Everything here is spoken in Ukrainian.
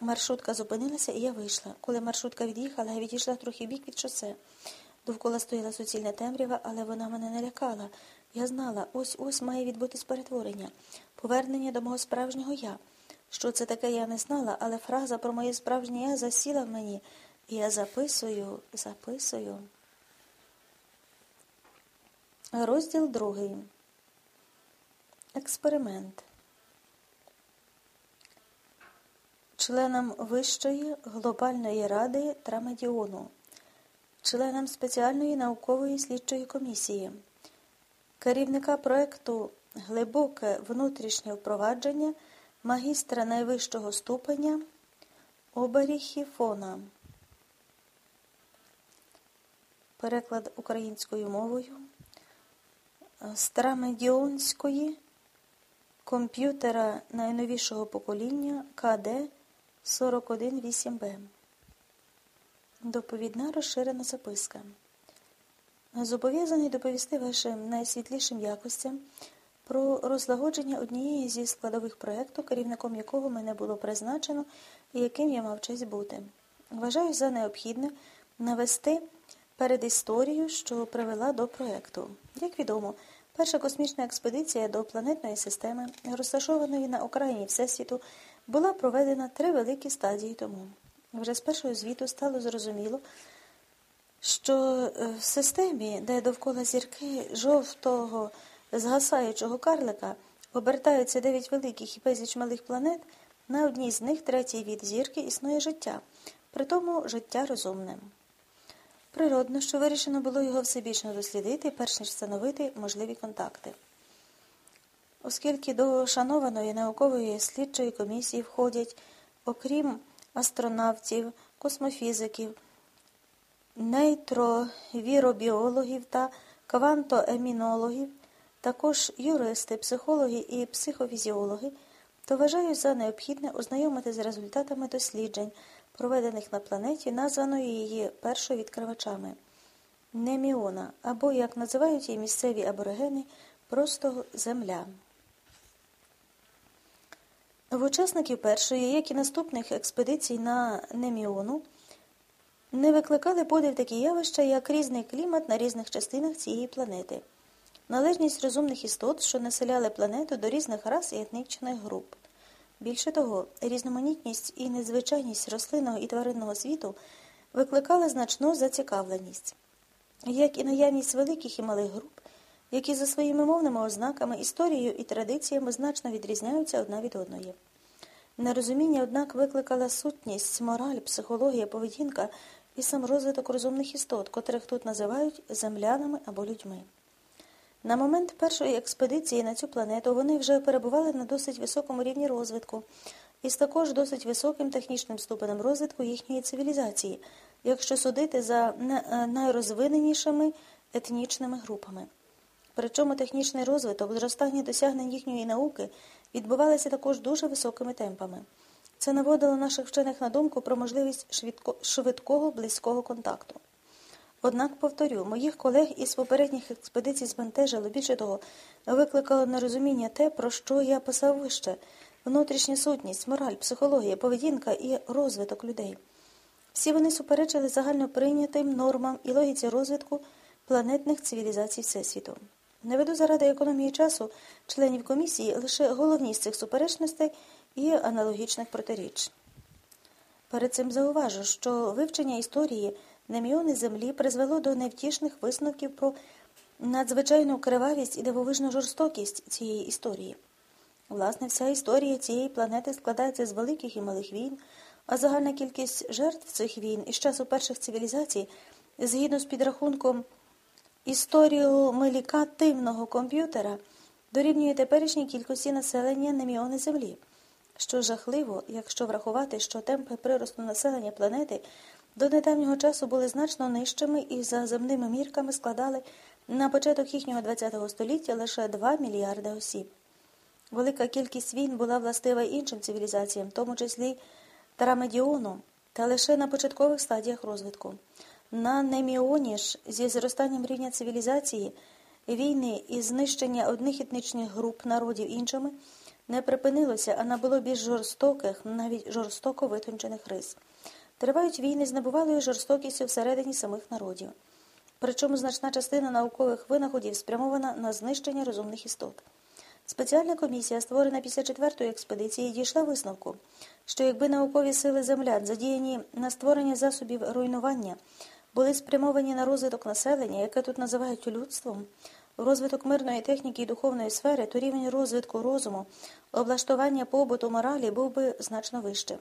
Маршрутка зупинилася, і я вийшла. Коли маршрутка від'їхала, я відійшла трохи бік від шосе. Довкола стояла суцільна темрява, але вона мене не лякала. Я знала, ось ось має відбутись перетворення, повернення до мого справжнього я. Що це таке, я не знала, але фраза про моє справжнє я засіла в мені, і я записую, записую. Розділ другий. Експеримент. Членам Вищої глобальної ради Трамедіону, членам спеціальної наукової слідчої комісії, керівника проекту Глибоке внутрішнє впровадження магістра найвищого ступеня Оберіхі Фона. Переклад українською мовою Старамедіонської комп'ютера найновішого покоління КД 418Б. Доповідна розширена записка. Зобов'язаний доповісти вашим найсвітлішим якостям про розлагодження однієї зі складових проєкту, керівником якого мене було призначено і яким я мав честь бути. Вважаю за необхідне навести перед історією, що привела до проєкту. Як відомо, перша космічна експедиція до планетної системи, розташованої на окраїні Всесвіту, була проведена три великі стадії тому. Вже з першого звіту стало зрозуміло, що е, в системі, де довкола зірки жовтого згасаючого карлика обертаються дев'ять великих і безліч малих планет, на одній з них третій від зірки існує життя, притому життя розумне. Природно, що вирішено було його всебічно дослідити, перш ніж встановити можливі контакти. Оскільки до шанованої наукової слідчої комісії входять, окрім астронавтів, космофізиків, нейтровіробіологів та квантоемінологів, також юристи, психологи і психофізіологи, то вважаю за необхідне ознайомити з результатами досліджень, проведених на планеті, названої її першою відкривачами Неміона, або, як називають її місцеві аборигени, просто Земля. В учасників першої, як і наступних експедицій на Неміону, не викликали подив такі явища, як різний клімат на різних частинах цієї планети належність розумних істот, що населяли планету до різних рас і етнічних груп. Більше того, різноманітність і незвичайність рослинного і тваринного світу викликали значну зацікавленість, як і наявність великих і малих груп, які за своїми мовними ознаками, історією і традиціями значно відрізняються одна від одної. Нерозуміння, однак, викликала сутність, мораль, психологія, поведінка і сам розвиток розумних істот, котрих тут називають землянами або людьми. На момент першої експедиції на цю планету вони вже перебували на досить високому рівні розвитку і з також досить високим технічним ступенем розвитку їхньої цивілізації, якщо судити за е, найрозвиненішими етнічними групами. Причому технічний розвиток, зростання досягнень їхньої науки відбувалися також дуже високими темпами. Це наводило наших вчених на думку про можливість швидкого близького контакту. Однак, повторю, моїх колег із попередніх експедицій збентежило, більше того, викликало нерозуміння те, про що я писав вище внутрішня сутність, мораль, психологія, поведінка і розвиток людей. Всі вони суперечили загально прийнятим нормам і логіці розвитку планетних цивілізацій Всесвіту. Не веду заради економії часу членів комісії лише головні з цих суперечностей і аналогічних протиріч. Перед цим зауважу, що вивчення історії на мільйони землі призвело до невтішних висновків про надзвичайну кривавість і дивовижну жорстокість цієї історії. Власне, вся історія цієї планети складається з великих і малих війн, а загальна кількість жертв цих війн із часу перших цивілізацій, згідно з підрахунком історію мелікативного комп'ютера, дорівнює теперішній кількості населення на мільйони землі. Що жахливо, якщо врахувати, що темпи приросту населення планети до недавнього часу були значно нижчими і за земними мірками складали на початок їхнього ХХ століття лише 2 мільярди осіб. Велика кількість війн була властива іншим цивілізаціям, в тому числі Тарамедіону, та лише на початкових стадіях розвитку. На Неміоні ж зі зростанням рівня цивілізації, війни і знищення одних етнічних груп народів іншими не припинилося, а набуло більш жорстоких, навіть жорстоко витончених рис. Тривають війни з небувалою жорстокістю всередині самих народів. Причому значна частина наукових винаходів спрямована на знищення розумних істот. Спеціальна комісія, створена після четвертої експедиції, дійшла висновку, що якби наукові сили землян, задіяні на створення засобів руйнування, були спрямовані на розвиток населення, яке тут називають людством, розвиток мирної техніки і духовної сфери, то рівень розвитку розуму, облаштування побуту моралі був би значно вищим.